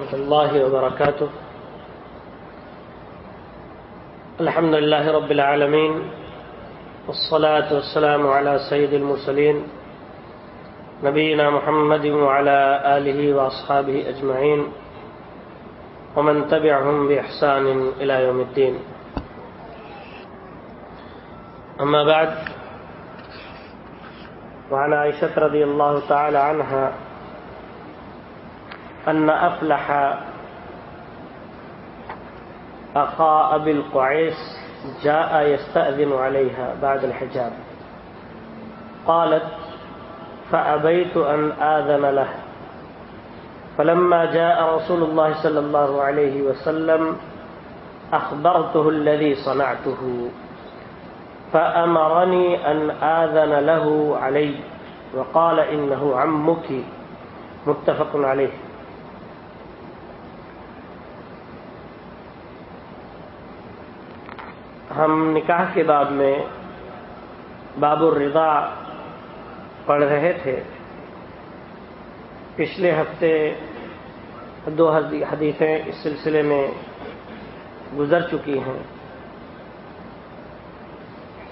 ورحمة الله وبركاته. الحمد لله رب العالمين، والصلاة والسلام على سيد المرسلين، نبينا محمد وعلى آله وأصحابه أجمعين، ومن تبعهم بإحسان إلى يوم الدين. أما بعد، وعن عائشة رضي الله تعالى عنها أن أفلح أخا أبي القعيس جاء يستأذن عليها بعد الحجاب. قالت فأبيت أن آذن له. فلما جاء رسول الله صلى الله عليه وسلم أخبرته الذي صنعته، فأمرني أن آذن له علي، وقال إنه عمك. متفق عليه. ہم نکاح کے باب میں باب الرضا پڑھ رہے تھے۔ پچھلے ہفتے دو حدیثیں اس سلسلے میں گزر چکی ہیں۔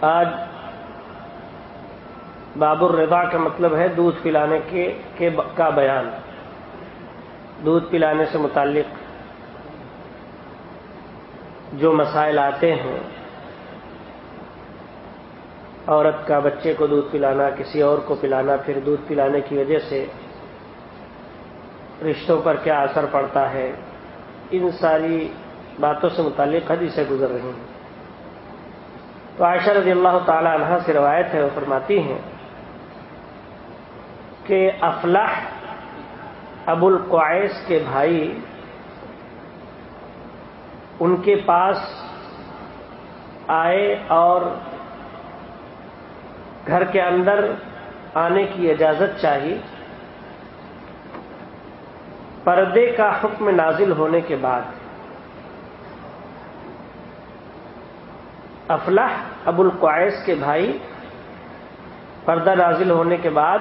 آج باب الرضا کا مطلب ہے دودھ پلانے کے کا بیان۔ دودھ پلانے سے متعلق جو مسائل آتے ہیں عورت کا بچے کو دودھ پلانا، کسی اور کو پلانا، پھر دودھ پلانے کی وجہ سے رشتوں پر کیا اثر پڑتا ہے؟ ان ساری باتوں سے متعلق حدیثیں گزر رہی ہیں۔ تو عائشہ رضی اللہ تعالی عنہ سے روایت ہے وہ فرماتی ہیں کہ افلاح ابو القعیس کے بھائی ان کے پاس آئے اور گھر کے اندر آنے کی اجازت چاہیے پردے کا حکم نازل ہونے کے بعد۔ افلاح ابو القعیس کے بھائی پردہ نازل ہونے کے بعد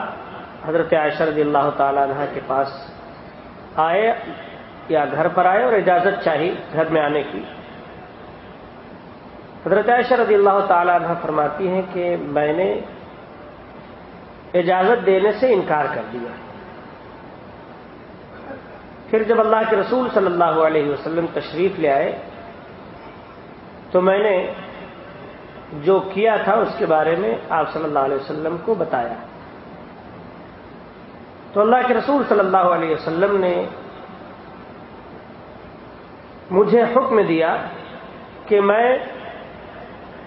حضرت عائشہ رضی اللہ تعالی عنہ کے پاس آئے یا گھر پر آئے اور اجازت چاہی گھر میں آنے کی۔ حضرت عائشہ رضی اللہ تعالی عنہ فرماتی ہیں کہ میں نے اجازت دینے سے انکار کر دیا۔ پھر جب اللہ کے رسول صلی اللہ علیہ وسلم تشریف لے آئے، تو میں نے جو کیا تھا اس کے بارے میں آپ صلی اللہ علیہ وسلم کو بتایا۔ تو اللہ کے رسول صلی اللہ علیہ وسلم نے مجھے حکم دیا کہ میں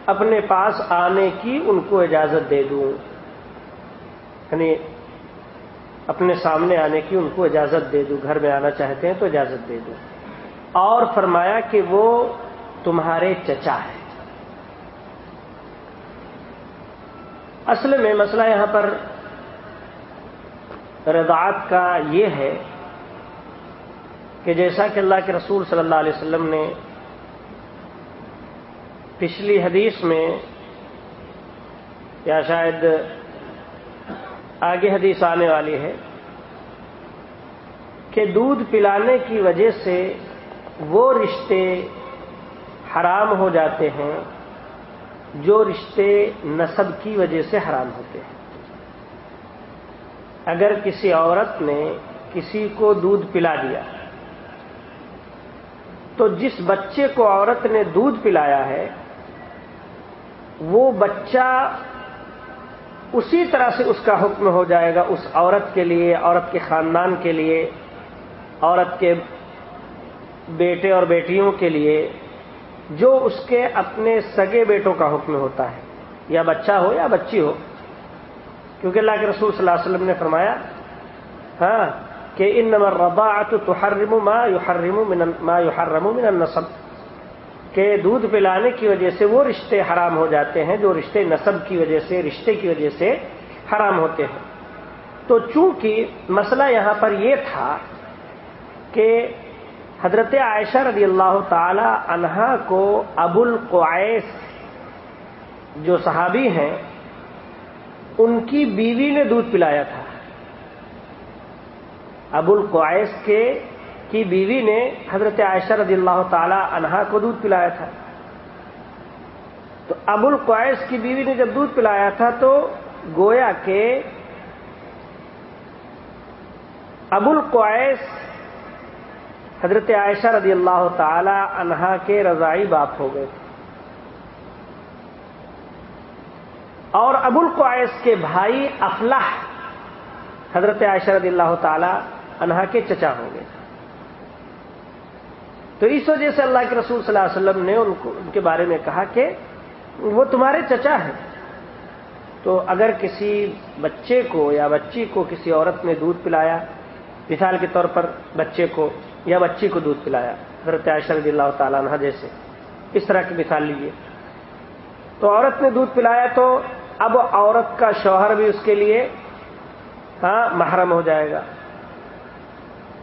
اپنے پاس آنے کی ان کو اجازت دے دوں۔ یعنی اپنے سامنے آنے کی ان کو اجازت دے دوں گھر میں آنا چاہتے ہیں تو اجازت دے دوں اور فرمایا کہ وہ تمہارے چچا ہے اصل میں مسئلہ یہاں پر رضاعت کا یہ ہے کہ جیسا کہ اللہ کے رسول صلی اللہ علیہ وسلم نے پچھلی حدیث میں یا شاید آگے حدیث آنے والی ہے کہ دودھ پلانے کی وجہ سے وہ رشتے حرام ہو جاتے ہیں جو رشتے نصب کی وجہ سے حرام ہوتے ہیں۔ اگر کسی عورت نے کسی کو دودھ پلا دیا، تو جس بچے کو عورت نے دودھ پلایا ہے، وہ بچہ اسی طرح سے اس کا حکم ہو جائے گا اس عورت کے لیے، عورت کے خاندان کے لیے، عورت کے بیٹے اور بیٹیوں کے لیے، جو اس کے اپنے سگے بیٹوں کا حکم ہوتا ہے، یا بچہ ہو یا بچی ہو۔ کیونکہ اللہ کے رسول صلی اللہ علیہ وسلم نے فرمایا ہاں کہ ان نمبر ربا تو حرم ما یو حرم ما یو حرم من النصب۔ کہ دودھ پلانے کی وجہ سے وہ رشتے حرام ہو جاتے ہیں جو رشتے نصب کی وجہ سے، رشتے کی وجہ سے حرام ہوتے ہیں۔ تو چونکہ مسئلہ یہاں پر یہ تھا کہ حضرت عائشہ رضی اللہ تعالی عنہا کو ابو القعیس جو صحابی ہیں، ان کی بیوی نے دودھ پلایا تھا۔ ابو القعیس کے کی بیوی نے حضرت عائشہ رضی اللہ تعالی عنہا کو دودھ پلایا تھا۔ تو ابو القویس کی بیوی نے جب دودھ پلایا تھا تو گویا کہ ابو القویس حضرت عائشہ رضی اللہ تعالی عنہا کے رضائی باپ ہو گئے۔ اور ابو القویس کے بھائی افلاح حضرت عائشہ رضی اللہ تعالی عنہا کے چچا ہوں گے تو اس وجہ سے اللہ کے رسول صلی اللہ علیہ وسلم نے ان کو ان کے بارے میں کہا کہ وہ تمہارے چچا ہیں۔ تو اگر کسی بچے کو یا بچی کو کسی عورت نے دودھ پلایا، مثال کے طور پر بچے کو یا بچی کو دودھ پلایا، حضرت عائشہ رضی اللہ تعالیٰ عنہ جیسے، اس طرح کی مثال لیجیے تو عورت نے دودھ پلایا تو اب عورت کا شوہر بھی اس کے لیے ہاں محرم ہو جائے گا۔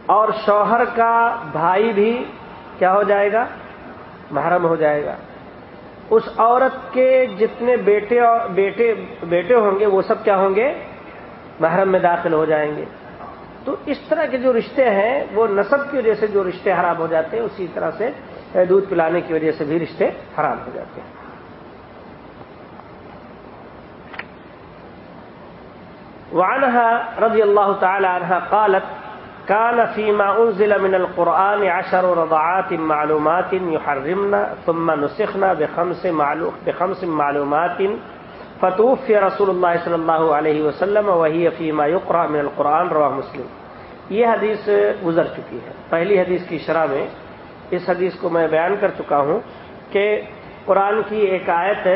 اور شوہر کا بھائی بھی کیا ہو جائے گا؟ محرم ہو جائے گا۔ اس عورت کے جتنے بیٹے بیٹے بیٹے ہوں گے، وہ سب کیا ہوں گے؟ محرم میں داخل ہو جائیں گے۔ تو اس طرح کے جو رشتے ہیں، وہ نصب کی وجہ سے جو رشتے حرام ہو جاتے ہیں، اسی طرح سے دودھ پلانے کی وجہ سے بھی رشتے حرام ہو جاتے ہیں۔ وعنها رضی اللہ تعالی عنہ قالت كان فيما انزل من القرآن عشر رضعات معلومات يحرمنا ثم نسخنا بخمس, بخمس معلومات. فتوفي رسول اللہ صلی اللہ علیہ وسلم وهي فيما يقرأ من القرآن رواہ مسلم. یہ حدیث گزر چکی ہے۔ پہلی حدیث کی شرح میں اس حدیث کو میں بیان کر چکا ہوں کہ قرآن کی ایک آیت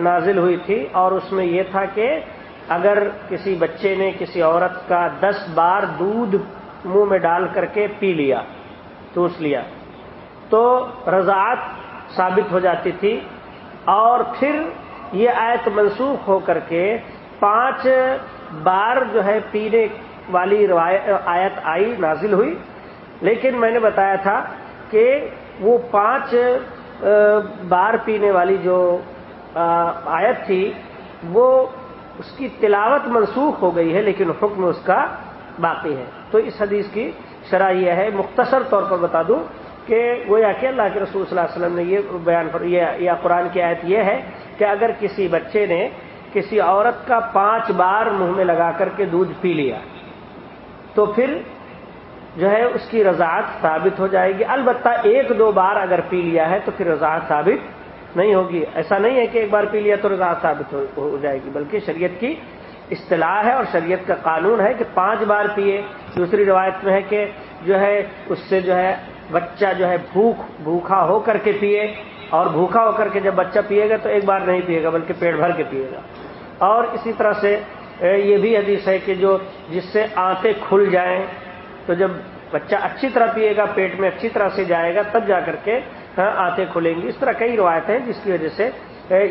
نازل ہوئی تھی اور اس میں یہ تھا کہ اگر کسی بچے نے کسی عورت کا دس بار دودھ منہ میں ڈال کر کے پی لیا، چوس لیا۔ تو رضاعت ثابت ہو جاتی تھی اور پھر یہ آیت منسوخ ہو کر کے پانچ بار جو ہے پینے والی آیت آئی، نازل ہوئی۔ لیکن میں نے بتایا تھا کہ وہ پانچ بار پینے والی جو آیت تھی، وہ اس کی تلاوت منسوخ ہو گئی ہے، لیکن حکم اس کا باقی ہے۔ تو اس حدیث کی شرح یہ ہے، مختصر طور پر بتا دوں کہ وہ یا کہ اللہ کے رسول صلی اللہ علیہ وسلم نے یہ بیان پر یا قرآن کی آیت یہ ہے کہ اگر کسی بچے نے کسی عورت کا پانچ بار منہ میں لگا کر کے دودھ پی لیا، تو پھر جو ہے اس کی رضاعت ثابت ہو جائے گی۔ البتہ ایک دو بار اگر پی لیا ہے تو پھر رضاعت ثابت نہیں ہوگی۔ ایسا نہیں ہے کہ ایک بار پی لیا تو رضاعت ثابت ہو جائے گی، بلکہ شریعت کی اصطلاح ہے اور شریعت کا قانون ہے کہ پانچ بار پیے۔ دوسری روایت میں ہے کہ جو ہے اس سے جو ہے بچہ جو ہے بھوک بھوکھا ہو کر کے پیے۔ اور بھوکھا ہو کر کے جب بچہ پیے گا تو ایک بار نہیں پیے گا بلکہ پیٹ بھر کے پیے گا۔ اور اسی طرح سے یہ بھی حدیث ہے کہ جو جس سے آنتے کھل جائیں تو جب بچہ اچھی طرح پیے گا پیٹ میں اچھی طرح سے جائے گا تب جا کر کے ہاں، آنتے کھلیں گی۔ اس طرح کئی روایت ہیں جس کی وجہ سے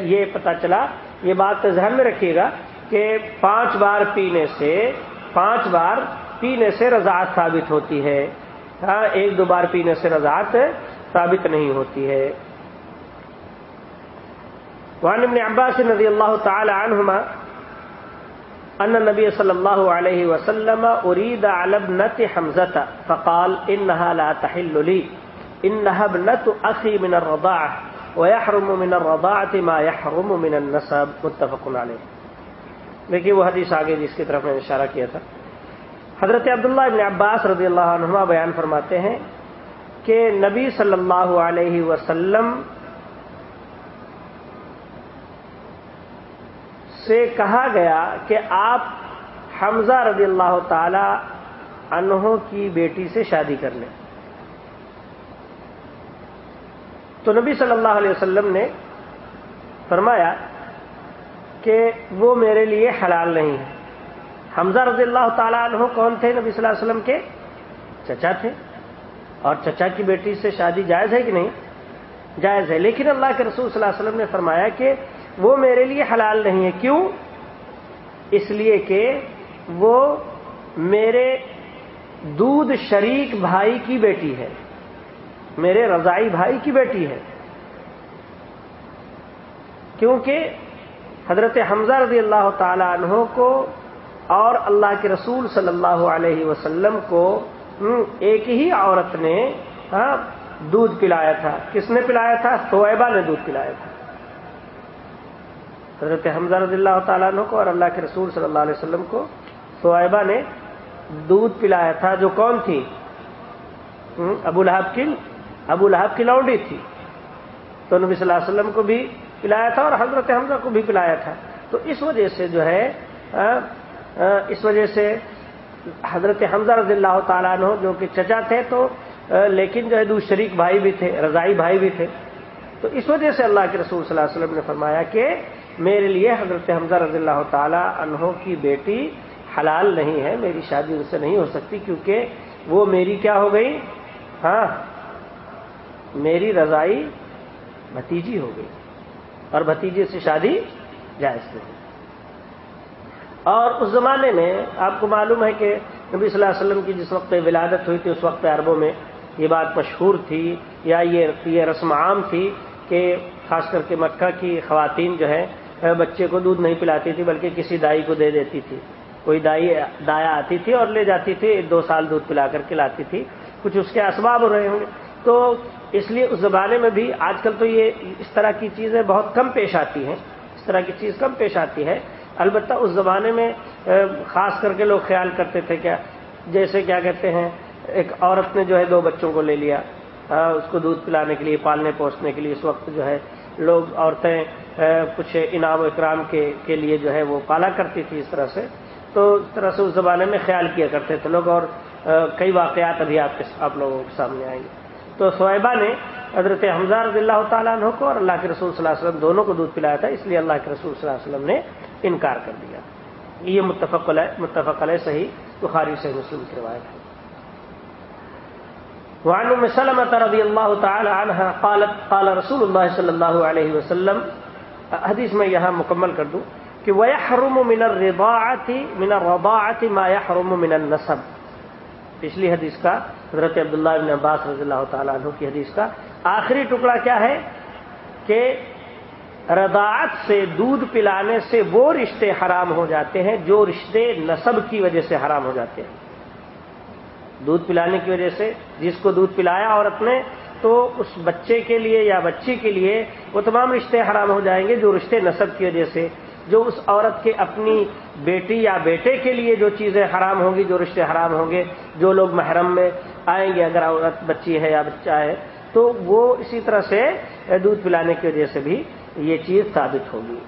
یہ پتا چلا۔ یہ بات ذہن میں رکھیے گا کہ پانچ بار پینے سے، پانچ بار پینے سے رضاعت ثابت ہوتی ہے۔ ہاں ایک دو بار پینے سے رضاعت ثابت نہیں ہوتی ہے۔ وعن ابن عباس رضی اللہ تعالی عنہما، ان نبی صلی اللہ علیہ وسلم ارید على ابنت حمزت فقال انها لا تحل لي انها ابنت اخي من الرضاعه ويحرم من الرضاعه ما يحرم من النسب. متفق علیہ۔ دیکھیے وہ حدیث آگے جس کی طرف میں نے اشارہ کیا تھا۔ حضرت عبداللہ ابن عباس رضی اللہ عنہ بیان فرماتے ہیں کہ نبی صلی اللہ علیہ وسلم سے کہا گیا کہ آپ حمزہ رضی اللہ تعالی انہوں کی بیٹی سے شادی کر لیں۔ تو نبی صلی اللہ علیہ وسلم نے فرمایا کہ وہ میرے لیے حلال نہیں ہے۔ حمزہ رضی اللہ تعالیٰ عنہ کون تھے؟ نبی صلی اللہ علیہ وسلم کے چچا تھے۔ اور چچا کی بیٹی سے شادی جائز ہے کہ نہیں؟ جائز ہے۔ لیکن اللہ کے رسول صلی اللہ علیہ وسلم نے فرمایا کہ وہ میرے لیے حلال نہیں ہے۔ کیوں؟ اس لیے کہ وہ میرے دودھ شریک بھائی کی بیٹی ہے۔ میرے رضائی بھائی کی بیٹی ہے۔ کیونکہ حضرت حمزہ رضی اللہ تعالی عنہ کو اور اللہ کے رسول صلی اللہ علیہ وسلم کو ایک ہی عورت نے ہاں، دودھ پلایا تھا۔ کس نے پلایا تھا؟ سویبا نے دودھ پلایا تھا۔ حضرت حمزہ رضی اللہ تعالیٰ عنہ کو اور اللہ کے رسول صلی اللہ علیہ وسلم کو سویبا نے دودھ پلایا تھا۔ جو کون تھی؟ ابو لہب کی، ابو لہب کی لونڈی تھی۔ تو نبی صلی اللہ علیہ وسلم کو بھی پلایا تھا اور حضرت حمزہ کو بھی پلایا تھا۔ تو اس وجہ سے جو ہے اس وجہ سے حضرت حمزہ رضی اللہ تعالیٰ عنہ جو کہ چچا تھے تو لیکن جو ہے، دو شریک بھائی بھی تھے، رضائی بھائی بھی تھے۔ تو اس وجہ سے اللہ کے رسول صلی اللہ علیہ وسلم نے فرمایا کہ میرے لیے حضرت حمزہ رضی اللہ تعالیٰ عنہ کی بیٹی حلال نہیں ہے، میری شادی ان سے نہیں ہو سکتی کیونکہ وہ میری کیا ہو گئی؟ ہاں میری رضائی بھتیجی ہو گئی۔ اور بھتیجے سے شادی جائز نہیں اور اس زمانے میں آپ کو معلوم ہے کہ نبی صلی اللہ علیہ وسلم کی جس وقت ولادت ہوئی تھی، اس وقت عربوں میں یہ بات مشہور تھی یا یہ رسم عام تھی کہ خاص کر کے مکہ کی خواتین جو ہے بچے کو دودھ نہیں پلاتی تھی، بلکہ کسی دائی کو دے دیتی تھی۔ کوئی دائی، دایا آتی تھی اور لے جاتی تھی دو سال دودھ پلا کر کے لاتی تھی۔ کچھ اس کے اسباب ہو رہے ہوں گے۔ تو اس لیے اس زمانے میں بھی آج کل تو یہ اس طرح کی چیزیں بہت کم پیش آتی ہیں، اس طرح کی چیز کم پیش آتی ہے البتہ اس زمانے میں خاص کر کے لوگ خیال کرتے تھے کیا، جیسے کیا کہتے ہیں، ایک عورت نے جو ہے دو بچوں کو لے لیا اس کو دودھ پلانے کے لیے، پالنے پوسنے کے لیے اس وقت جو ہے لوگ عورتیں کچھ انعام و اکرام کے کے لیے جو ہے وہ پالا کرتی تھی اس طرح سے۔ تو اس طرح سے اس زمانے میں خیال کیا کرتے تھے لوگ اور کئی واقعات ابھی آپ آپ لوگوں کے سامنے آئیں۔ گے تو سویبا نے حضرت حمزہ رضی اللہ تعالیٰ عنہ کو اور اللہ کے رسول صلی اللہ علیہ وسلم دونوں کو دودھ پلایا تھا، اس لیے اللہ کے رسول صلی اللہ علیہ وسلم نے انکار کر دیا۔ یہ متفق علیہ متفق علیہ صحیح بخاری سے مسلم کی روایت ہے۔ وعن ام سلمة رضی اللہ تعالی عنہ قالت، قال رسول اللہ صلی اللہ علیہ وسلم، حدیث میں یہاں مکمل کر دوں کہ وَيَحْرُمُ مِنَ الرِّضَاعَةِ، مِنَ الرَّضَاعَةِ مَا يَحْرُمُ مِنَ النَّسَبِ۔ پچھلی حدیث کا، حضرت عبداللہ بن عباس رضی اللہ تعالیٰ عنہ کی حدیث کا۔ آخری ٹکڑا کیا ہے؟ کہ رضاعت سے دودھ پلانے سے وہ رشتے حرام ہو جاتے ہیں جو رشتے نصب کی وجہ سے حرام ہو جاتے ہیں۔ دودھ پلانے کی وجہ سے، جس کو دودھ پلایا عورت نے تو اس بچے کے لیے یا بچی کے لیے وہ تمام رشتے حرام ہو جائیں گے جو رشتے نصب کی وجہ سے۔ جو اس عورت کے اپنی بیٹی یا بیٹے کے لیے جو چیزیں حرام ہوں گی، جو رشتے حرام ہوں گے، جو لوگ محرم میں آئیں گے، اگر عورت بچی ہے یا بچہ ہے، تو وہ اسی طرح سے دودھ پلانے کی وجہ سے بھی یہ چیز ثابت ہوگی۔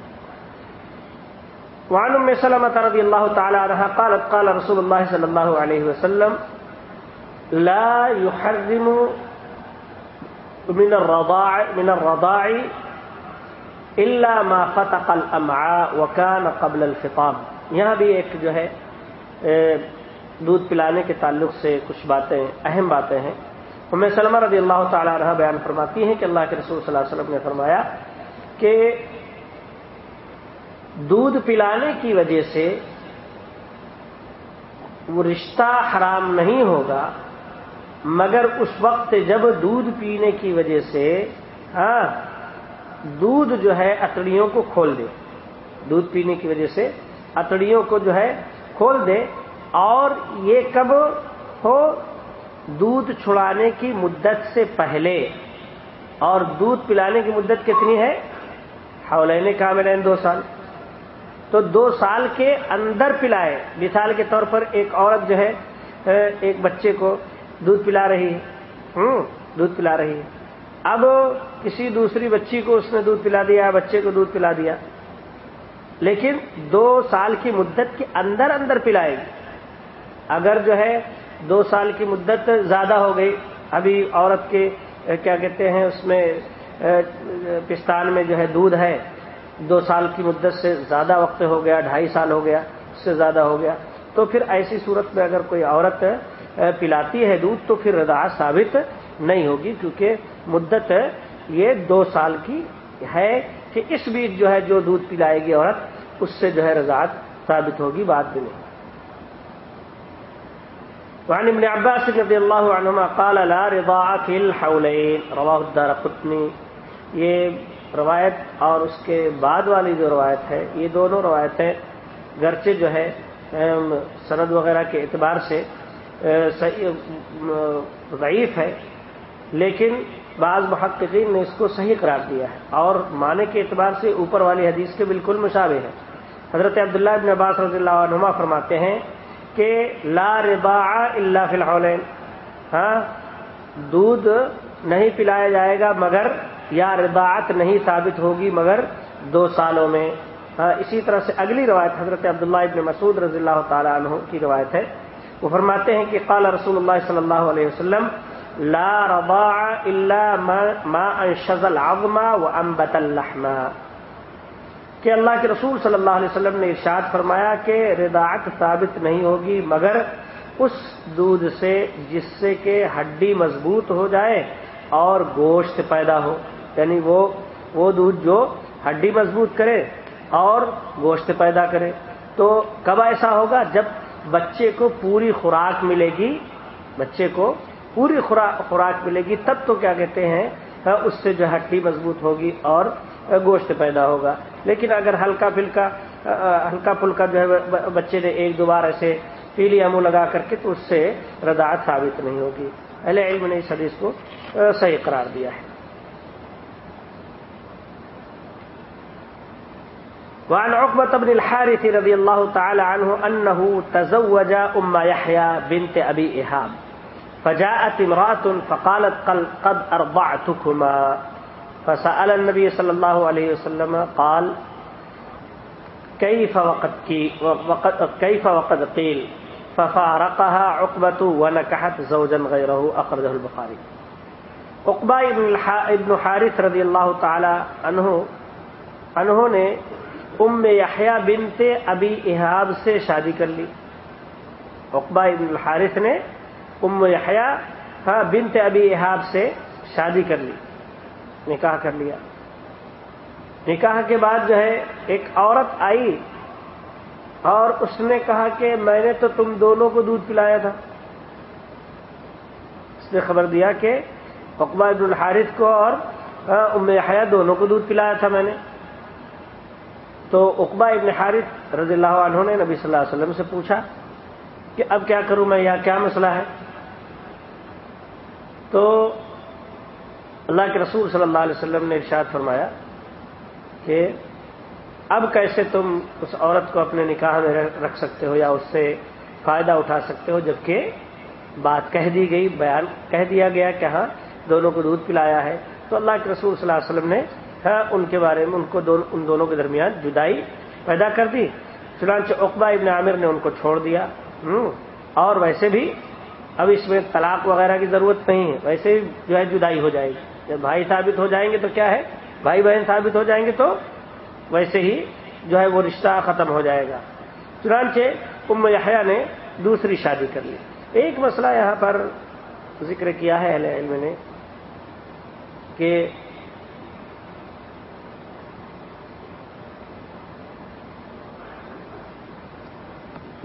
وعن ام سلمة رضی اللہ تعالی عنہ قالت، قال رسول اللہ صلی اللہ علیہ وسلم، لا يحرم من الرضاع من الرضاع الا ما فتق الامعاء وكان قبل الفطام یہاں بھی ایک جو ہے دودھ پلانے کے تعلق سے کچھ باتیں، اہم باتیں ہیں۔ ام سلمہ رضی اللہ تعالی عنہ بیان فرماتی ہیں کہ اللہ کے رسول صلی اللہ علیہ وسلم نے فرمایا کہ دودھ پلانے کی وجہ سے وہ رشتہ حرام نہیں ہوگا، مگر اس وقت جب دودھ پینے کی وجہ سے ہاں دودھ جو ہے اتڑیوں کو کھول دے۔ دودھ پینے کی وجہ سے اتڑیوں کو جو ہے کھول دے اور یہ کب ہو؟ دودھ چھڑانے کی مدت سے پہلے۔ اور دودھ پلانے کی مدت کتنی ہے؟ حولین کاملین دو سال۔ تو دو سال کے اندر پلائے۔ مثال کے طور پر ایک عورت جو ہے، ایک بچے کو دودھ پلا رہی ہے۔ دودھ پلا رہی ہے۔ اب کسی دوسری بچی کو اس نے دودھ پلا دیا، بچے کو دودھ پلا دیا۔ لیکن دو سال کی مدت کے اندر اندر پلائے گی۔ اگر جو ہے دو سال کی مدت زیادہ ہو گئی، ابھی عورت کے، کیا کہتے ہیں، اس میں پستان میں جو ہے دودھ ہے، دو سال کی مدت سے زیادہ وقت ہو گیا، ڈھائی سال ہو گیا، اس سے زیادہ ہو گیا۔ تو پھر ایسی صورت میں اگر کوئی عورت پلاتی ہے دودھ، تو پھر رضا ثابت نہیں ہوگی کیونکہ مدت یہ دو سال کی ہے کہ اس بیچ جو ہے جو دودھ پلائے گی عورت، اس سے جو ہے رضاعت ثابت ہوگی بات بھی نہیں وعن ابن عباس رضی اللہ عنہما قال، لا رضاع فی الحولین رواہ الدار قطنی یہ روایت اور اس کے بعد والی جو روایت ہے، یہ دونوں روایتیں گرچہ جو ہے سند وغیرہ کے اعتبار سے ضعیف ہے۔ لیکن بعض محققین نے اس کو صحیح قرار دیا ہے اور معنی کے اعتبار سے اوپر والی حدیث کے بالکل مشابہ ہے۔ حضرت عبداللہ ابن عباس رضی اللہ عنما فرماتے ہیں کہ لا ربا اللہ فی الحال ہاں دودھ نہیں پلایا جائے گا مگر یا رباعت نہیں ثابت ہوگی مگر دو سالوں میں۔ ہاں اسی طرح سے اگلی روایت حضرت عبداللہ ابن مسعود رضی اللہ تعالیٰ عنہ کی روایت ہے۔ وہ فرماتے ہیں کہ قال رسول اللہ صلی اللہ علیہ وسلم لا رضاع الا ما انشز العظم وانبت اللحم. کہ اللہ کے رسول صلی اللہ علیہ وسلم نے ارشاد فرمایا کہ رضاعت ثابت نہیں ہوگی، مگر اس دودھ سے، جس سے کہ ہڈی مضبوط ہو جائے اور گوشت پیدا ہو یعنی وہ وہ دودھ جو ہڈی مضبوط کرے اور گوشت پیدا کرے۔ تو کب ایسا ہوگا؟ جب بچے کو پوری خوراک ملے گی، بچے کو پوری خوراک ملے گی، تب تو کیا کہتے ہیں اس سے جو ہڈی مضبوط ہوگی اور گوشت پیدا ہوگا۔ لیکن اگر ہلکا پھلکا ہلکا پھلکا جو ہے بچے نے ایک دو بار ایسے پیلی امو لگا کر کے تو اس سے رداعت ثابت نہیں ہوگی۔ اہل علم نے اس حدیث کو صحیح قرار دیا ہے۔ وعن عقبة بن الحارث رضي الله تعالى عنه أنه تزوج أم يحيى بنت أبي إهاب. فجاءت امرأة فقالت قد أرضعتكما. فسأل النبي صلى الله عليه وسلم قال كيف وقد, وقد, كيف وقد قيل؟ ففارقها عقبة ونكحت زوجا غيره أخرجه البخاري. عقبہ ابن حارث رضی اللہ تعالی عنہ انہوں نے ام یحییٰ بنت ابی احاب سے شادی کر لی. اقبا ابن الحارث نے ام یحییٰ ہاں بنت ابی احاب سے شادی کر لی، نکاح کر لیا۔ نکاح کے بعد جو ہے، ایک عورت آئی اور اس نے کہا کہ میں نے تو تم دونوں کو دودھ پلایا تھا۔ اس نے خبر دیا کہ اقبا ابن الحارث کو اور ہاں، ام حیا دونوں کو دودھ پلایا تھا میں نے۔ تو اقبا ابن حارث رضی اللہ عنہ نے نبی صلی اللہ علیہ وسلم سے پوچھا کہ اب کیا کروں میں؟ یہاں کیا مسئلہ ہے؟ تو اللہ کے رسول صلی اللہ علیہ وسلم نے ارشاد فرمایا کہ اب کیسے تم اس عورت کو اپنے نکاح میں رکھ سکتے ہو یا اس سے فائدہ اٹھا سکتے ہو؟ جبکہ بات کہہ دی گئی، بیان کہہ دیا گیا کہ ہاں دونوں کو دودھ پلایا ہے۔ تو اللہ کے رسول صلی اللہ علیہ وسلم نے ہاں، ان کے بارے میں ان کو ان دونوں کے درمیان جدائی پیدا کر دی۔ چنانچہ اقبا ابن عامر نے ان کو چھوڑ دیا۔ اور ویسے بھی اب اس میں طلاق وغیرہ کی ضرورت نہیں ہے۔ ویسے ہی جو ہے جدائی ہو جائے گی۔ جب بھائی ثابت ہو جائیں گے تو کیا ہے؟ بھائی بہن ثابت ہو جائیں گے تو ویسے ہی جو ہے وہ رشتہ ختم ہو جائے گا۔ چنانچہ ام یحییٰ نے دوسری شادی کر لی۔ ایک مسئلہ یہاں پر ذکر کیا ہے اہل علم نے کہ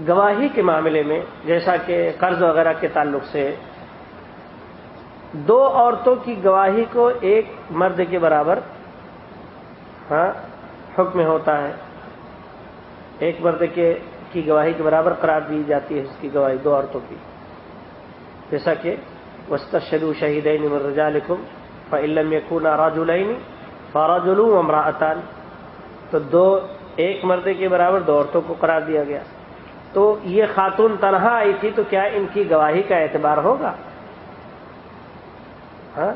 گواہی کے معاملے میں، جیسا کہ قرض وغیرہ کے تعلق سے، دو عورتوں کی گواہی کو ایک مرد کے برابر ہاں حکم ہوتا ہے۔ ایک مرد کے، کی گواہی کے برابر قرار دی جاتی ہے اس کی گواہی دو عورتوں کی۔ جیسا کہ وسط شدو شہید رجا لکھم فعلم یقون راج العین فاراج امراطان تو دو، ایک مرد کے برابر دو عورتوں کو قرار دیا گیا۔ تو یہ خاتون تنہا آئی تھی تو کیا ان کی گواہی کا اعتبار ہوگا؟ ہاں؟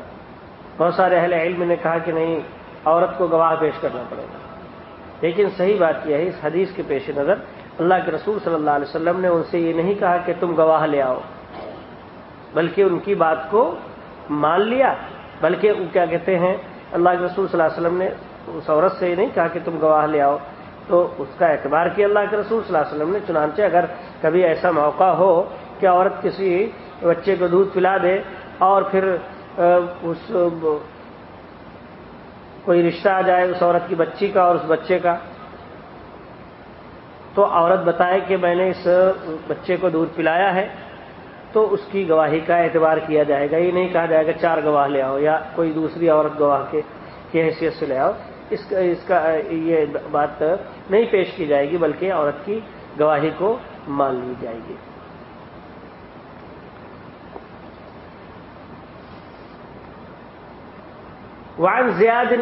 بہت سارے اہل علم نے کہا کہ نہیں، عورت کو گواہ پیش کرنا پڑے گا۔ لیکن صحیح بات یہ ہے، اس حدیث کے پیش نظر اللہ کے رسول صلی اللہ علیہ وسلم نے ان سے یہ نہیں کہا کہ تم گواہ لے آؤ، بلکہ ان کی بات کو مان لیا۔ بلکہ وہ کیا کہتے ہیں، اللہ کے رسول صلی اللہ علیہ وسلم نے اس عورت سے یہ نہیں کہا کہ تم گواہ لے آؤ۔ تو اس کا اعتبار کیا اللہ کے رسول صلی اللہ علیہ وسلم نے؟ چنانچہ اگر کبھی ایسا موقع ہو کہ عورت کسی بچے کو دودھ پلا دے اور پھر اس، کوئی رشتہ آ جائے اس عورت کی بچی کا اور اس بچے کا، تو عورت بتائے کہ میں نے اس بچے کو دودھ پلایا ہے، تو اس کی گواہی کا اعتبار کیا جائے گا؟ یہ نہیں کہا جائے گا چار گواہ لے آؤ یا کوئی دوسری عورت گواہ کے، کی حیثیت سے لے آؤ۔ اس کا اس کا، یہ بات نہیں پیش کی جائے گی، بلکہ عورت کی گواہی کو مان لی جائے گی۔ وعن زیاد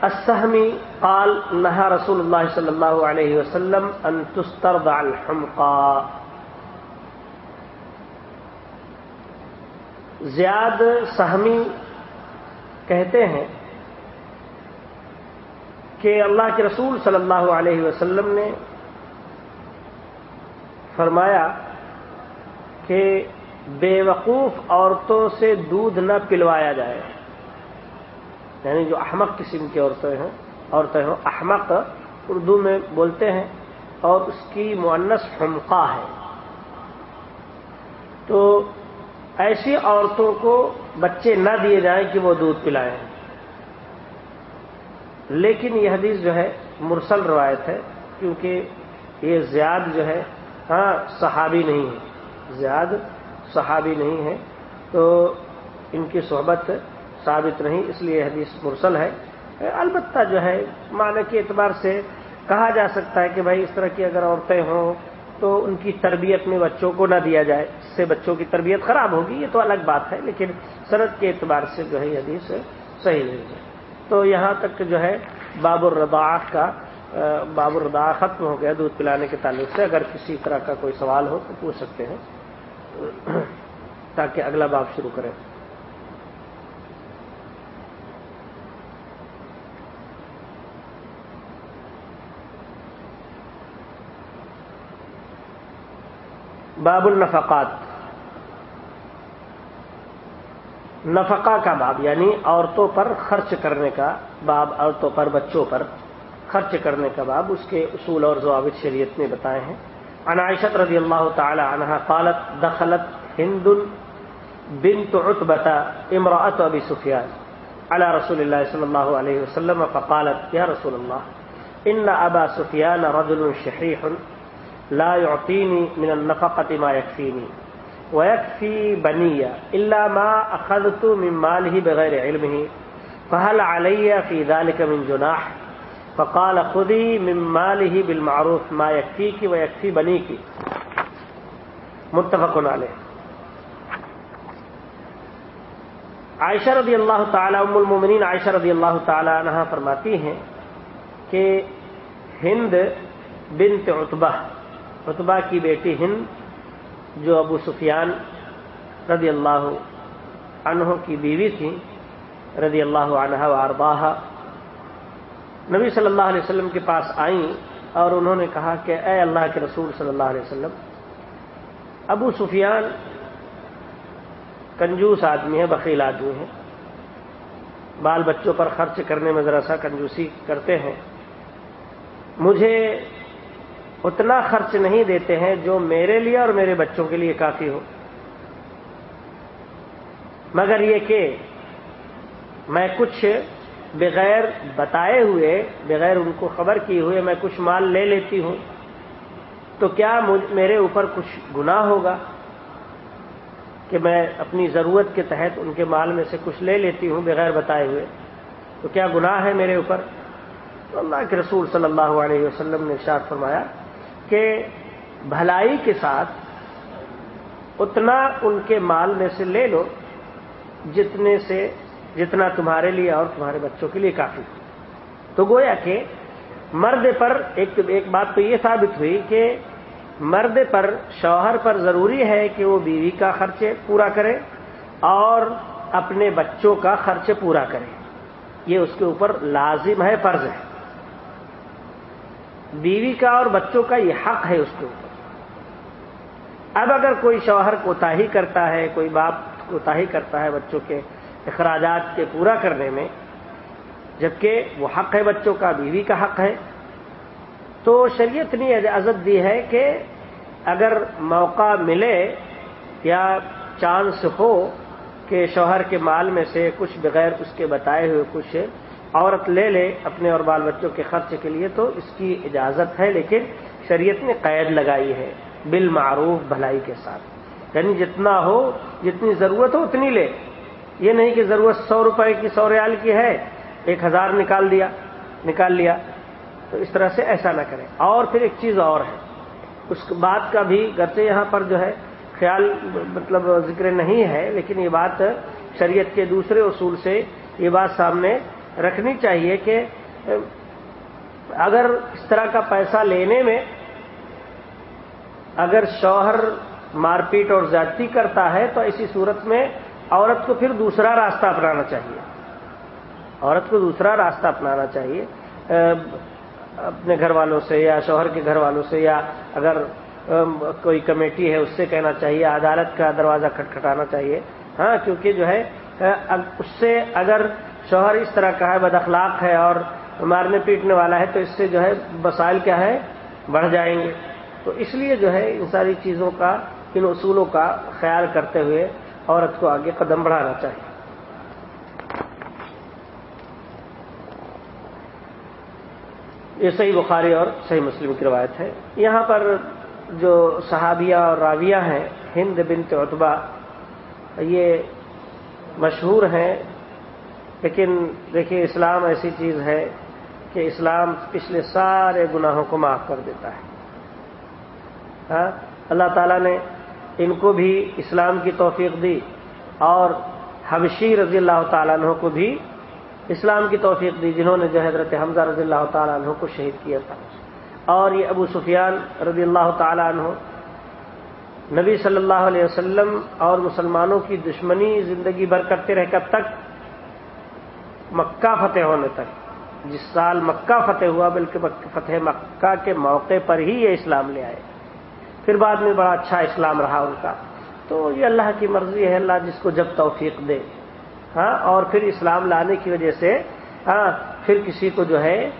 السہمی قال نهى رسول اللہ صلی اللہ علیہ وسلم ان تسترضع الحمقا زیاد سہمی کہتے ہیں کہ اللہ کے رسول صلی اللہ علیہ وسلم نے فرمایا کہ بے وقوف عورتوں سے دودھ نہ پلوایا جائے۔ یعنی جو احمق قسم کی عورتیں ہیں، عورتیں ہوں، احمق اردو میں بولتے ہیں اور اس کی معنس حمقہ ہے۔ تو ایسی عورتوں کو بچے نہ دیے جائیں کہ وہ دودھ پلائیں۔ لیکن یہ حدیث جو ہے مرسل روایت ہے، کیونکہ یہ زیاد جو ہے ہاں صحابی نہیں ہے۔ زیاد صحابی نہیں ہے، تو ان کی صحبت ثابت نہیں، اس لیے حدیث مرسل ہے۔ البتہ جو ہے، معنی کے اعتبار سے کہا جا سکتا ہے کہ بھائی، اس طرح کی اگر عورتیں ہوں تو ان کی تربیت میں بچوں کو نہ دیا جائے، اس سے بچوں کی تربیت خراب ہوگی، یہ تو الگ بات ہے، لیکن صنعت کے اعتبار سے جو ہے، یہ حدیث صحیح نہیں ہے۔ تو یہاں تک جو ہے باب الرضاع کا باب الرضاع ختم ہو گیا دودھ پلانے کے تعلق سے۔ اگر کسی طرح کا کوئی سوال ہو تو پوچھ سکتے ہیں۔ تاکہ اگلا باب شروع کریں۔ باب النفقات۔ نفقہ کا باب یعنی عورتوں پر خرچ کرنے کا باب، عورتوں پر، بچوں پر خرچ کرنے کا باب، اس کے اصول اور ضوابط شریعت نے بتائے ہیں۔ عنائشت رضی اللہ تعالی عنہ قالت، دخلت ہند بنت عتبتا امراۃ ابی سفیان علی رسول اللہ صلی اللہ علیہ وسلم، فقالت، یا رسول اللہ، ان ابا سفیان رجل شحیح لا يعطيني من النفقة ما يكفيني ويكفي بني إلا ما أخذت من ماله بغير علمه فهل علي في ذلك من جناح فقال خذي من ماله بالمعروف ما يكفيك ويكفي بنيك متفق عليه عائشہ رضی اللہ تعالی، ام المومنین عائشہ رضی اللہ تعالی عنہ فرماتی ہیں کہ ہند بنت عتبہ اتبا کی بیٹی ہند جو ابو سفیان رضی اللہ عنہ کی بیوی تھی، رضی اللہ عنہ و ارباہ نبی صلی اللہ علیہ وسلم کے پاس آئیں اور انہوں نے کہا کہ اے اللہ کے رسول صلی اللہ علیہ وسلم، ابو سفیان کنجوس آدمی ہے، بخیل آدمی ہے۔ بال بچوں پر خرچ کرنے میں ذرا سا کنجوسی کرتے ہیں۔ مجھے اتنا خرچ نہیں دیتے ہیں جو میرے لیے اور میرے بچوں کے لیے کافی ہو۔ مگر یہ کہ میں کچھ بغیر بتائے ہوئے، بغیر ان کو خبر کیے ہوئے میں کچھ مال لے لیتی ہوں، تو کیا میرے اوپر کچھ گناہ ہوگا کہ میں اپنی ضرورت کے تحت ان کے مال میں سے کچھ لے لیتی ہوں بغیر بتائے ہوئے؟ تو کیا گناہ ہے میرے اوپر؟ تو اللہ کے رسول صلی اللہ علیہ وسلم نے ارشاد فرمایا کہ بھلائی کے ساتھ اتنا ان کے مال میں سے لے لو جتنے سے جتنا تمہارے لیے اور تمہارے بچوں کے لیے کافی۔ تو گویا کہ مرد پر ایک ایک بات تو یہ ثابت ہوئی کہ مرد پر شوہر پر ضروری ہے کہ وہ بیوی کا خرچ پورا کرے اور اپنے بچوں کا خرچ پورا کرے۔ یہ اس کے اوپر لازم ہے، فرض ہے۔ بیوی کا اور بچوں کا یہ حق ہے اس کے اوپر۔ اب اگر کوئی شوہر کوتا ہی کرتا ہے، کوئی باپ کوتا ہی کرتا ہے بچوں کے اخراجات کے پورا کرنے میں، جبکہ وہ حق ہے بچوں کا، بیوی کا حق ہے، تو شریعت نے اجازت دی ہے کہ اگر موقع ملے یا چانس ہو کہ شوہر کے مال میں سے کچھ بغیر اس کے بتائے ہوئے کچھ عورت لے لے اپنے اور بال بچوں کے خرچ کے لیے تو اس کی اجازت ہے، لیکن شریعت نے قید لگائی ہے بالمعروف بھلائی کے ساتھ۔ یعنی جتنا ہو، جتنی ضرورت ہو، اتنی لے۔ یہ نہیں کہ ضرورت سو روپئے کی، سو ریال کی ہے، ایک ہزار نکال دیا، نکال لیا۔ تو اس طرح سے ایسا نہ کریں۔ اور پھر ایک چیز اور ہے۔ اس بات کا بھی گرچہ یہاں پر جو ہے خیال مطلب ذکر نہیں ہے، لیکن یہ بات شریعت کے دوسرے اصول سے یہ بات سامنے رکھنی چاہیے کہ، اگر اس طرح کا پیسہ لینے میں اگر شوہر مار پیٹ اور زیادتی کرتا ہے تو ایسی صورت میں عورت کو پھر دوسرا راستہ اپنانا چاہیے۔ عورت کو دوسرا راستہ اپنانا چاہیے۔ اپنے گھر والوں سے یا شوہر کے گھر والوں سے یا اگر کوئی کمیٹی ہے اس سے کہنا چاہیے، عدالت کا دروازہ کھٹکھٹانا چاہیے۔ ہاں کیونکہ جو ہے اس سے اگر شوہر اس طرح کا ہے، بد اخلاق ہے اور مارنے پیٹنے والا ہے، تو اس سے جو ہے مسائل کیا ہے؟ بڑھ جائیں گے۔ تو اس لیے جو ہے ان ساری چیزوں کا، ان اصولوں کا خیال کرتے ہوئے عورت کو آگے قدم بڑھانا چاہیے۔ یہ صحیح بخاری اور صحیح مسلم کی روایت ہے۔ یہاں پر جو صحابیہ اور راویہ ہیں، ہند بنت اتبا یہ مشہور ہیں لیکن دیکھیے اسلام ایسی چیز ہے کہ اسلام پچھلے سارے گناہوں کو معاف کر دیتا ہے۔ ہاں؟ اللہ تعالیٰ نے ان کو بھی اسلام کی توفیق دی اور حبشی رضی اللہ تعالیٰ عنہ کو بھی اسلام کی توفیق دی جنہوں نے جو حضرت حمزہ رضی اللہ تعالیٰ عنہ کو شہید کیا تھا۔ اور یہ ابو سفیان رضی اللہ تعالیٰ عنہ نبی صلی اللہ علیہ وسلم اور مسلمانوں کی دشمنی زندگی بھر کرتے رہ کر تک؟ مکہ فتح ہونے تک۔ جس سال مکہ فتح ہوا، بلکہ فتح مکہ کے موقع پر ہی یہ اسلام لے آئے۔ پھر بعد میں بڑا اچھا اسلام رہا ان کا۔ تو یہ اللہ کی مرضی ہے، اللہ جس کو جب توفیق دے۔ ہاں اور پھر اسلام لانے کی وجہ سے ہاں پھر کسی کو جو ہے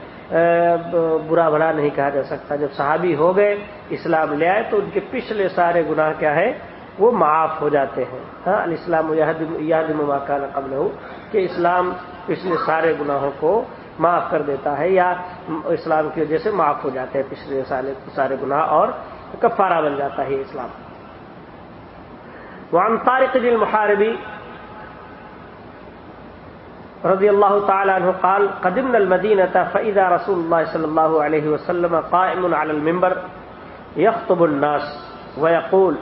برا بھلا نہیں کہا جا سکتا۔ جب صحابی ہو گئے، اسلام لے آئے، تو ان کے پچھلے سارے گناہ کیا ہے وہ معاف ہو جاتے ہیں۔ ہاں الاسلام یاد مماکان قبل ہو کہ اسلام پچھلے سارے گناہوں کو معاف کر دیتا ہے یا اسلام کی وجہ سے معاف ہو جاتے ہیں پچھلے سارے گناہ اور کفارہ بن جاتا ہے اسلام۔ وعن طارق بن المحاربی رضی اللہ تعالی عنہ قال قدمنا المدینة فإذا رسول الله صلی اللہ علیہ وسلم قائم على المنبر يخطب الناس ويقول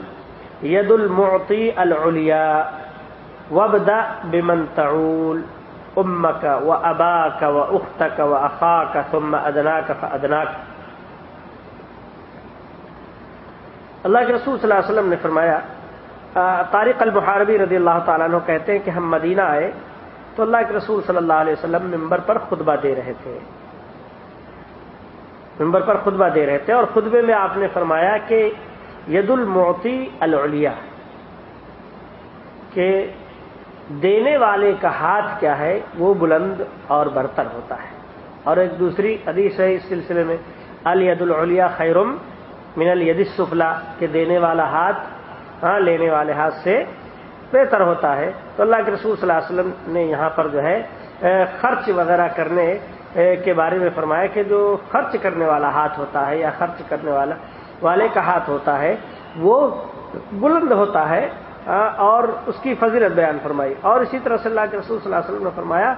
يد المعطي العليا وابدأ بمن تعول. أمك وأباك وأختك وأخاك ثم أدناك فأدناك. اللہ کے رسول صلی اللہ علیہ وسلم نے فرمایا طارق المحاربی رضی اللہ تعالیٰ عنہ کہتے ہیں کہ ہم مدینہ آئے تو اللہ کے رسول صلی اللہ علیہ وسلم ممبر پر خطبہ دے رہے تھے۔ ممبر پر خطبہ دے رہے تھے اور خطبے میں آپ نے فرمایا کہ ید الموتی العلیا کہ دینے والے کا ہاتھ کیا ہے، وہ بلند اور برتر ہوتا ہے۔ اور ایک دوسری حدیث ہے اس سلسلے میں الید العلیا خیرم من الید السفلا کہ دینے والا ہاتھ ہاں لینے والے ہاتھ سے بہتر ہوتا ہے۔ تو اللہ کے رسول صلی اللہ علیہ وسلم نے یہاں پر جو ہے خرچ وغیرہ کرنے کے بارے میں فرمایا کہ جو خرچ کرنے والا ہاتھ ہوتا ہے یا خرچ کرنے والا، والے کا ہاتھ ہوتا ہے، وہ بلند ہوتا ہے اور اس کی فضیلت بیان فرمائی۔ اور اسی طرح صلی اللہ کے رسول صلی اللہ علیہ وسلم نے فرمایا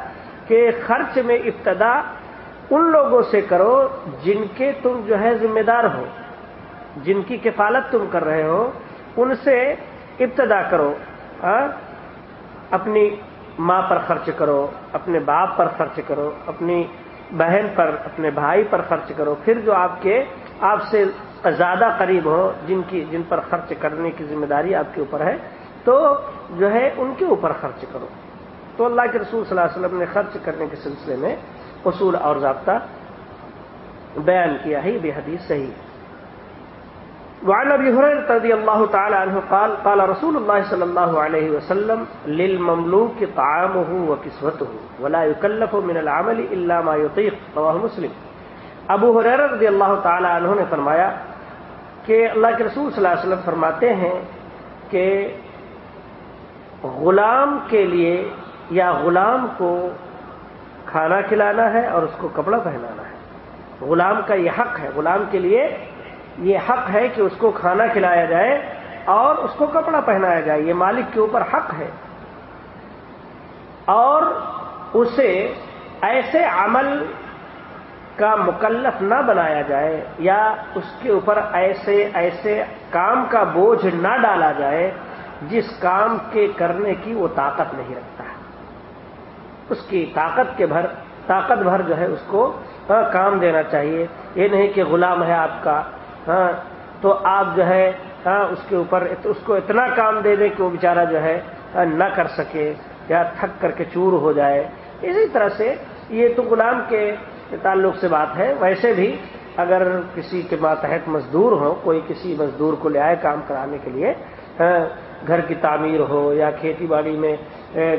کہ خرچ میں ابتدا ان لوگوں سے کرو جن کے تم جو ہے ذمہ دار ہو، جن کی کفالت تم کر رہے ہو، ان سے ابتدا کرو۔ اپنی ماں پر خرچ کرو، اپنے باپ پر خرچ کرو، اپنی بہن پر، اپنے بھائی پر خرچ کرو۔ پھر جو آپ کے، آپ سے زیادہ قریب ہو، جن کی، جن پر خرچ کرنے کی ذمہ داری آپ کے اوپر ہے، تو جو ہے ان کے اوپر خرچ کرو۔ تو اللہ کے رسول صلی اللہ علیہ وسلم نے خرچ کرنے کے سلسلے میں اصول اور ضابطہ بیان کیا ہے، یہ حدیث صحیح وعن ابي هريره رضي الله تعالى عنه قال قال رسول الله صلى الله عليه وسلم للمملوك طعامه وكسوته ولا يكلف من العمل الا ما يطيق رواه مسلم۔ ابو حریر رضی اللہ تعالی عنہ نے فرمایا کہ اللہ کے رسول صلی اللہ علیہ وسلم فرماتے ہیں کہ غلام کے لیے یا غلام کو کھانا کھلانا ہے اور اس کو کپڑا پہنانا ہے۔ غلام کا یہ حق ہے، غلام کے لیے یہ حق ہے کہ اس کو کھانا کھلایا جائے اور اس کو کپڑا پہنایا جائے، یہ مالک کے اوپر حق ہے۔ اور اسے ایسے عمل کا مکلف نہ بنایا جائے یا اس کے اوپر ایسے ایسے کام کا بوجھ نہ ڈالا جائے جس کام کے کرنے کی وہ طاقت نہیں رکھتا ہے۔ اس کی طاقت کے بھر طاقت بھر جو ہے اس کو ہاں، کام دینا چاہیے۔ یہ نہیں کہ غلام ہے آپ کا ہاں تو آپ جو ہے ہاں، اس کے اوپر اس کو اتنا کام دے دیں کہ وہ بیچارہ جو ہے ہاں، نہ کر سکے یا تھک کر کے چور ہو جائے۔ اسی طرح سے یہ تو غلام کے تعلق سے بات ہے، ویسے بھی اگر کسی کے ماتحت مزدور ہو کوئی کسی مزدور کو لے آئے کام کرانے کے لیے گھر کی تعمیر ہو یا کھیتی باڑی میں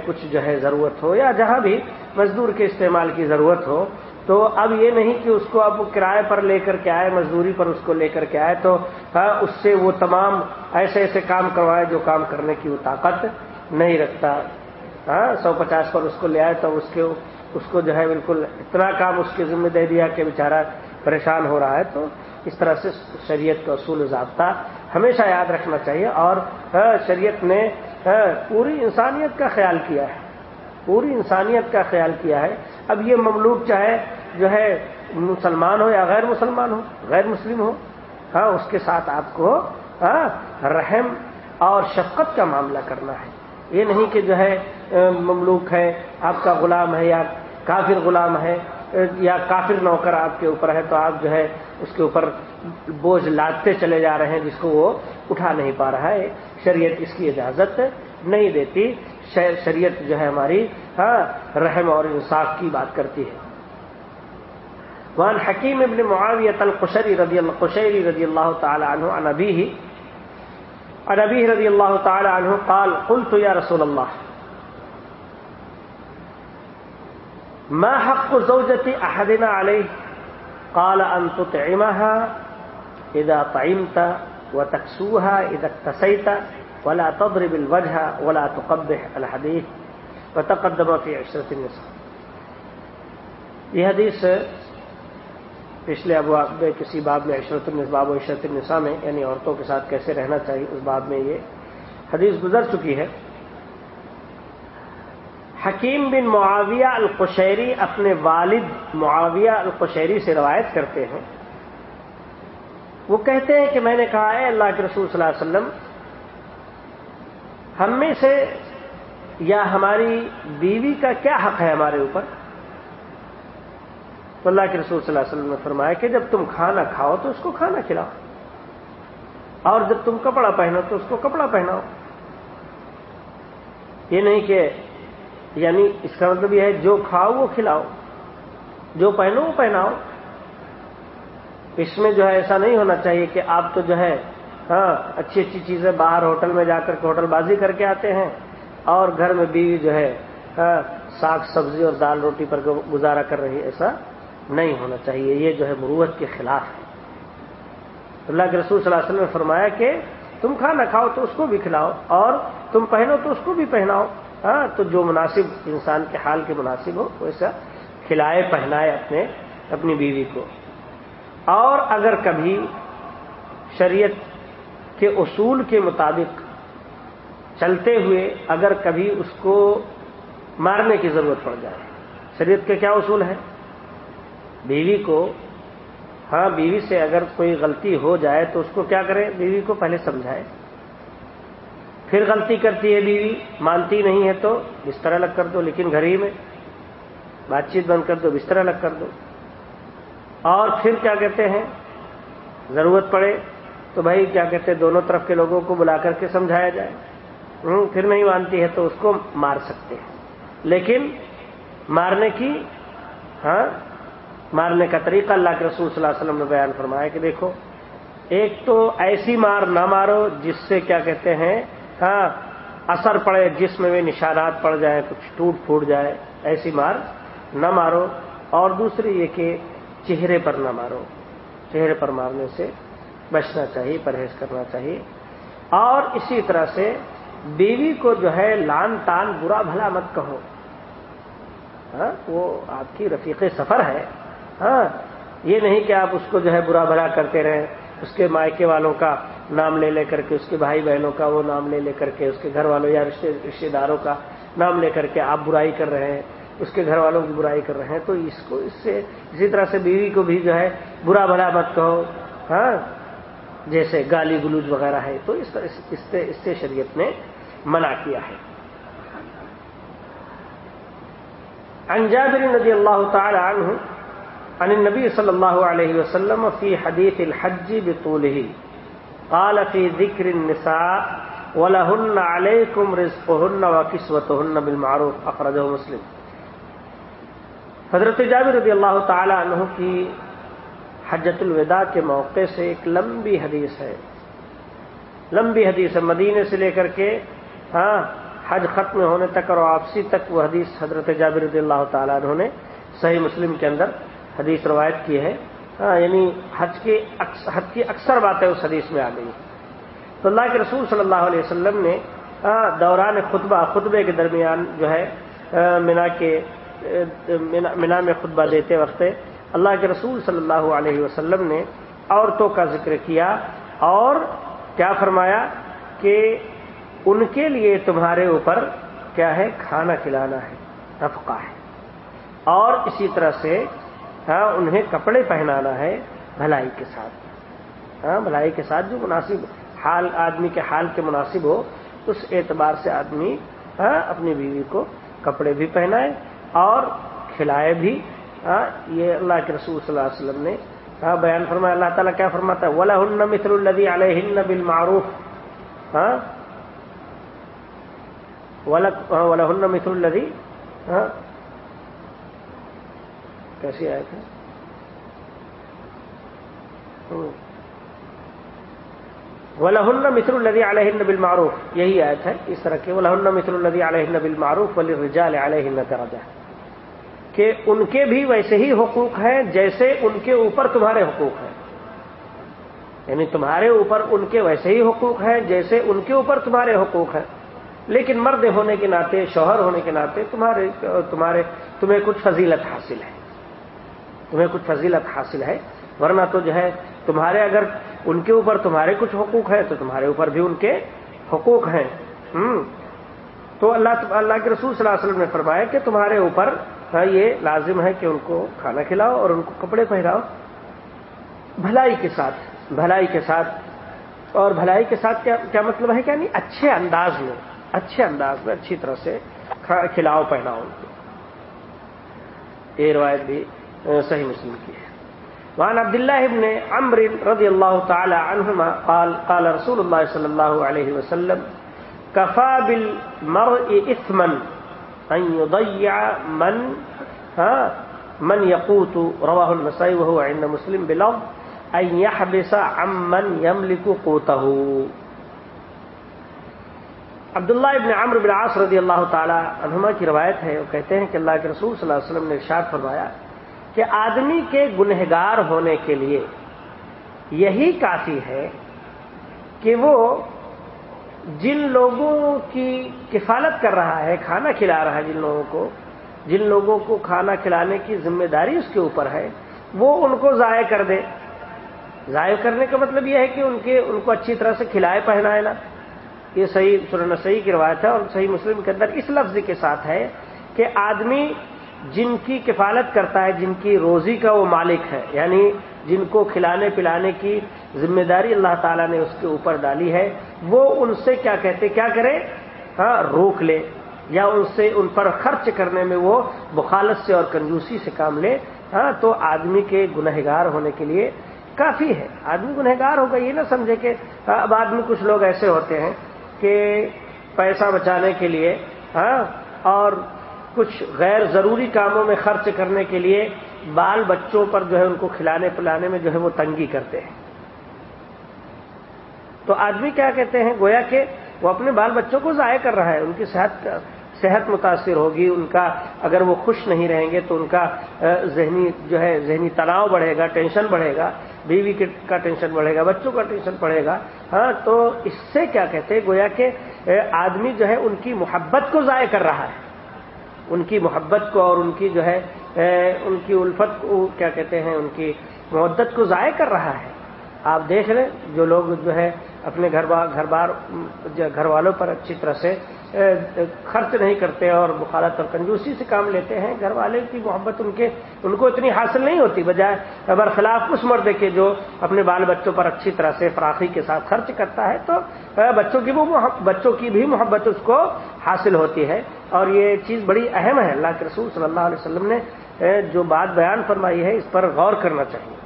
کچھ جو ہے ضرورت ہو یا جہاں بھی مزدور کے استعمال کی ضرورت ہو، تو اب یہ نہیں کہ اس کو اب کرائے پر لے کر کے آئے، مزدوری پر اس کو لے کر کے آئے، تو اس سے وہ تمام ایسے ایسے کام کروائے جو کام کرنے کی وہ طاقت نہیں رکھتا۔ ہاں سو پچاس پر اس کو لے آئے تو اس کے اس کو جو ہے بالکل اتنا کام اس کے ذمہ دے دیا کہ بیچارہ پریشان ہو رہا ہے، تو اس طرح سے شریعت کا اصول ضابطہ ہمیشہ یاد رکھنا چاہیے اور ہاں، شریعت نے ہاں، پوری انسانیت کا خیال کیا ہے۔ پوری انسانیت کا خیال کیا ہے۔ اب یہ مملوک چاہے جو ہے مسلمان ہو یا غیر مسلمان ہو، غیر مسلم ہو ہاں اس کے ساتھ آپ کو ہاں، رحم اور شفقت کا معاملہ کرنا ہے۔ یہ نہیں کہ جو ہے مملوک ہے، آپ کا غلام ہے یا کافر غلام ہے یا کافر نوکر آپ کے اوپر ہے تو آپ جو ہے اس کے اوپر بوجھ لادتے چلے جا رہے ہیں، جس کو وہ اٹھا نہیں پا رہا ہے۔ شریعت اس کی اجازت نہیں دیتی۔ شریعت جو ہے ہماری ہاں رحم اور انصاف کی بات کرتی ہے۔ وان حکیم ابن معاویت القشری رضی اللہ قشیری رضی اللہ تعالی عنہ عن ابیہ عن ابیہ رضی اللہ تعالی عنہ قال، قلت یا رسول اللہ ما حق زوجتی احدنا علیہ قال ان تطعمها اذا طعمت وتكسوها اذا اكتسيت ولا تضرب الوجه ولا تقبح الحديث. وتقدم في عشرة النساء. یہ حدیث پچھلے ابو ابواب کسی باب میں عشرت النسباب و عشرت النساء میں یعنی عورتوں کے ساتھ کیسے رہنا چاہیے، اس باب میں یہ حدیث گزر چکی ہے۔ حکیم بن معاویہ القشیری اپنے والد معاویہ القشیری سے روایت کرتے ہیں۔ وہ کہتے ہیں کہ میں نے کہا ہے اللہ کے رسول صلی اللہ علیہ وسلم، ہم میں سے یا ہماری بیوی کا کیا حق ہے ہمارے اوپر؟ تو اللہ کے رسول صلی اللہ علیہ وسلم نے فرمایا کہ جب تم کھانا کھاؤ تو اس کو کھانا کھلاؤ، اور جب تم کپڑا پہنو تو اس کو کپڑا پہناؤ۔ یہ نہیں کہ یعنی اس کا مطلب یہ ہے جو کھاؤ وہ کھلاؤ، جو پہنو وہ پہناؤ۔ اس میں جو ہے ایسا نہیں ہونا چاہیے کہ آپ تو جو ہے ہاں اچھی اچھی چیزیں باہر ہوٹل میں جا کر کے ہوٹل بازی کر کے آتے ہیں اور گھر میں بیوی جو ہے ہاں ساگ، سبزی اور دال روٹی پر گزارا کر رہی، ایسا نہیں ہونا چاہیے۔ یہ جو ہے مروت کے خلاف ہے۔ اللہ کے رسول صلی اللہ علیہ وسلم نے فرمایا کہ تم کھانا کھاؤ تو اس کو بھی کھلاؤ اور تم پہنو تو اس کو بھی پہناؤ۔ ہاں تو جو مناسب انسان کے حال کے مناسب ہو ویسا کھلائے، پہنائے اپنے، اپنی بیوی کو۔ اور اگر کبھی شریعت کے اصول کے مطابق چلتے ہوئے اگر کبھی اس کو مارنے کی ضرورت پڑ جائے، شریعت کے کیا اصول ہے بیوی کو ہاں بیوی سے اگر کوئی غلطی ہو جائے تو اس کو کیا کرے؟ بیوی کو پہلے سمجھائے۔ پھر غلطی کرتی ہے بیوی، مانتی نہیں ہے تو بستر الگ کر دو، لیکن گھر ہی میں بات چیت بند کر دو، بستر الگ کر دو۔ اور پھر کیا کہتے ہیں؟ ضرورت پڑے تو بھائی کیا کہتے ہیں؟ دونوں طرف کے لوگوں کو بلا کر کے سمجھایا جائے۔ پھر نہیں مانتی ہے تو اس کو مار سکتے ہیں۔ لیکن مارنے کی ہاں مارنے کا طریقہ اللہ کے رسول صلی اللہ علیہ وسلم نے بیان فرمایا کہ دیکھو، ایک تو ایسی مار نہ مارو جس سے کیا کہتے ہیں؟ ہاں اثر پڑے، جسم میں نشانات پڑ جائیں، کچھ ٹوٹ پھوٹ جائے، ایسی مار نہ مارو۔ اور دوسری یہ کہ چہرے پر نہ مارو۔ چہرے پر مارنے سے بچنا چاہیے، پرہیز کرنا چاہیے۔ اور اسی طرح سے بیوی کو جو ہے لان تان برا بھلا مت کہو۔ ہاں وہ آپ کی رفیق سفر ہے۔ ہاں یہ نہیں کہ آپ اس کو جو ہے برا بھلا کرتے رہیں، اس کے مائکے والوں کا نام لے لے کر کے اس کے بھائی بہنوں کا، وہ نام لے لے کر کے اس کے گھر والوں یا رشتے داروں کا نام لے کر کے آپ برائی کر رہے ہیں، اس کے گھر والوں کی برائی کر رہے ہیں، تو اس کو، اس سے، اسی طرح سے بیوی کو بھی جو ہے برا بھلا مت کہو ہاں جیسے گالی گلوج وغیرہ ہے، تو اس طرح، اس سے شریعت نے منع کیا ہے۔ عن جابر رضي الله تعالى عنه عن النبي صلى الله عليه وسلم في حديث الحج بطوله قال في ذكر النساء ولهن عليكم رزقهن وكسوتهن بالمعروف اخرجه مسلم۔ حضرت جابر رضی اللہ تعالی عنہ کی حجت الوداع کے موقع سے ایک لمبی حدیث ہے۔ لمبی حدیث ہے مدینے سے لے کر کے ہاں حج ختم ہونے تک اور واپسی تک وہ حدیث حضرت جابر رضی اللہ تعالیٰ عنہ نے صحیح مسلم کے اندر حدیث روایت کی ہے۔ ہاں، یعنی حج کی حج کی اکثر باتیں اس حدیث میں آ گئی تو اللہ کے رسول صلی اللہ علیہ وسلم نے دوران خطبہ، خطبے کے درمیان جو ہے مینا کے مینا میں خطبہ دیتے وقت اللہ کے رسول صلی اللہ علیہ وسلم نے عورتوں کا ذکر کیا اور کیا فرمایا کہ ان کے لیے تمہارے اوپر کیا ہے، کھانا کھلانا ہے رفقہ ہے۔ اور اسی طرح سے ہاں انہیں کپڑے پہنانا ہے بھلائی کے ساتھ۔ ہاں بھلائی کے ساتھ جو مناسب حال، آدمی کے حال کے مناسب ہو، اس اعتبار سے آدمی ہاں اپنی بیوی کو کپڑے بھی پہنائے اور کھلائے بھی۔ ہاں یہ اللہ کے رسول صلی اللہ علیہ وسلم نے ہاں بیان فرمایا، اللہ تعالیٰ کیا فرماتا ہے؟ ولا ہن مثر الدی علیہ بل معروف ہاں ولا ہن مثر الدی ہاں کیسی آئے تھے؟ ولہن متر الدی علیہ بل معروف یہی آیت ہے اس طرح کے ولہن متر الدی علیہ بل معروف ولی رجال علیہ درجہ کہ ان کے بھی ویسے ہی حقوق ہیں جیسے ان کے اوپر تمہارے حقوق ہیں۔ یعنی تمہارے اوپر ان کے ویسے ہی حقوق ہیں جیسے ان کے اوپر تمہارے حقوق ہیں۔ لیکن مرد ہونے کے ناطے، شوہر ہونے کے ناطے تمہارے تمہارے، تمہیں کچھ فضیلت حاصل ہے۔ تمہیں کچھ فضیلت حاصل ہے؟ ورنہ تو جو ہے، تمہارے اگر ان کے اوپر تمہارے کچھ حقوق ہے تو تمہارے اوپر بھی ان کے حقوق ہیں۔ تو اللہ اللہ کے رسول صلی اللہ علیہ وسلم نے فرمایا کہ تمہارے اوپر ہاں، یہ لازم ہے کہ ان کو کھانا کھلاؤ اور ان کو کپڑے پہناؤ۔ بھلائی کے ساتھ، بھلائی کے ساتھ۔ اور بھلائی کے ساتھ کیا کیا مطلب ہے کہ نہیں؟ اچھے انداز میں، اچھے انداز میں اچھی طرح سے کھلاؤ پہناؤ ان کو۔ یہ روایت بھی صحیح مسلم کی ہے۔ وعن عبد الله بن عمرو رضي الله تعالى عنهما قال قال رسول الله صلى الله عليه وسلم كفى بالمرء اثما ان يضيع من، ها، من يقوت رواه النسائي وهو عند مسلم بلفظ، ان يحبس عمن يملك قوته عبداللہ ابن عمرو بن عاص رضی اللہ تعالی عنہما کی روایت ہے، وہ کہتے ہیں کہ اللہ کے رسول صلی اللہ علیہ وسلم نے ارشاد فرمایا کہ آدمی کے گنہگار ہونے کے لیے یہی کافی ہے کہ وہ جن لوگوں کی کفالت کر رہا ہے، کھانا کھلا رہا ہے جن لوگوں کو، جن لوگوں کو کھانا کھلانے کی ذمہ داری اس کے اوپر ہے، وہ ان کو ضائع کر دے ضائع کرنے کا مطلب یہ ہے کہ ان کے، ان کو اچھی طرح سے کھلائے، پہنائے نا یہ صحیح سرن صحیح کی روایت ہے اور صحیح مسلم کے اندر اس لفظ کے ساتھ ہے کہ آدمی جن کی کفالت کرتا ہے، جن کی روزی کا وہ مالک ہے۔ یعنی جن کو کھلانے پلانے کی ذمہ داری اللہ تعالیٰ نے اس کے اوپر ڈالی ہے، وہ ان سے کیا کہتے، کیا کرے؟ ہاں روک لے۔ یا ان سے، ان پر خرچ کرنے میں وہ بخالت سے اور کنجوسی سے کام لے۔ ہاں تو آدمی کے گنہگار ہونے کے لیے کافی ہے۔ آدمی گنہگار ہوگا، یہ نہ سمجھے کہ ہاں، اب آدمی کچھ لوگ ایسے ہوتے ہیں کہ پیسہ بچانے کے لیے ہاں اور کچھ غیر ضروری کاموں میں خرچ کرنے کے لیے بال بچوں پر جو ہے ان کو کھلانے پلانے میں جو ہے وہ تنگی کرتے ہیں۔ تو آدمی کیا کہتے ہیں؟ گویا کہ وہ اپنے بال بچوں کو ضائع کر رہا ہے، ان کی صحت صحت متاثر ہوگی، ان کا اگر وہ خوش نہیں رہیں گے تو ان کا ذہنی جو ہے، ذہنی تناؤ بڑھے گا، ٹینشن بڑھے گا، بیوی کا ٹینشن بڑھے گا، بچوں کا ٹینشن بڑھے گا۔ ہاں تو اس سے کیا کہتے ہیں؟ گویا کہ آدمی جو ہے ان کی محبت کو ضائع کر رہا ہے۔ ان کی محبت کو اور ان کی جو ہے ان کی الفت کو، کیا کہتے ہیں، ان کی محدت کو ضائع کر رہا ہے۔ آپ دیکھ لیں، جو لوگ جو ہے اپنے گھر گھر بار گھر والوں پر اچھی طرح سے خرچ نہیں کرتے اور مخالت اور کنجوسی سے کام لیتے ہیں۔ گھر والے کی محبت ان کے ان کو اتنی حاصل نہیں ہوتی۔ بجائے برخلاف اس مرد کے جو اپنے بال بچوں پر اچھی طرح سے فراخی کے ساتھ خرچ کرتا ہے، تو بچوں کی وہ بچوں کی بھی محبت اس کو حاصل ہوتی ہے۔ اور یہ چیز بڑی اہم ہے۔ اللہ کے رسول صلی اللہ علیہ وسلم نے جو بات بیان فرمائی ہے، اس پر غور کرنا چاہیے۔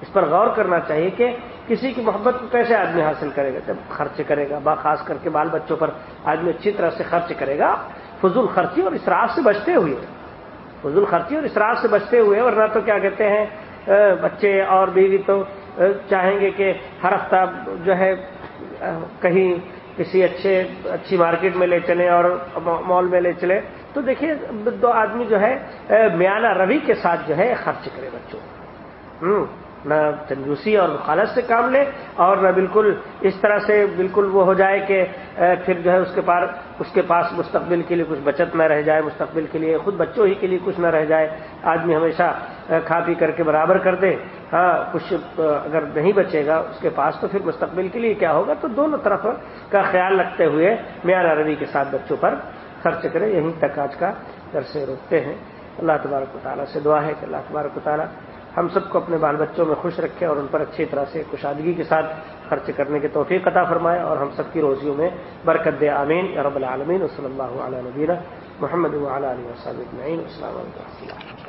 اس پر غور کرنا چاہیے کہ کسی کی محبت کو کیسے آدمی حاصل کرے گا؟ جب خرچ کرے گا، با خاص کر کے بال بچوں پر آدمی اچھی طرح سے خرچ کرے گا، فضول خرچی اور اسراف سے بچتے ہوئے، فضول خرچی اور اسراف سے بچتے ہوئے، ورنہ تو کیا کہتے ہیں بچے اور بیوی تو چاہیں گے کہ ہر ہفتہ جو ہے کہیں کسی اچھے، اچھی مارکیٹ میں لے چلیں اور مال میں لے چلیں۔ تو دیکھیے، دو آدمی جو ہے میانہ روی کے ساتھ جو ہے، خرچ کرے بچوں نہ کنجوسی اور مخالت سے کام لے اور نہ بالکل اس طرح سے بالکل وہ ہو جائے کہ پھر جو ہے اس کے پاس اس کے پاس مستقبل کے لیے کچھ بچت نہ رہ جائے، مستقبل کے لیے خود بچوں ہی کے لیے کچھ نہ رہ جائے، آدمی ہمیشہ کھا پی کر کے برابر کر دے ہاں کچھ اگر نہیں بچے گا اس کے پاس تو پھر مستقبل کے لیے کیا ہوگا؟ تو دونوں طرف کا خیال رکھتے ہوئے میاں روی کے ساتھ بچوں پر خرچ کرے یہیں تک آج کا در سے روکتے ہیں۔ اللہ تبارک و تعالیٰ سے دعا ہے کہ اللہ تبارک و تعالیٰ ہم سب کو اپنے بال بچوں میں خوش رکھے اور ان پر اچھی طرح سے کشادگی کے ساتھ خرچ کرنے کے توفیق عطا فرمائے اور ہم سب کی روزیوں میں برکت دے، آمین۔ یا رب العالمین صلی اللہ علیہ نبینہ محمد علیہ وسلم السلام علیکم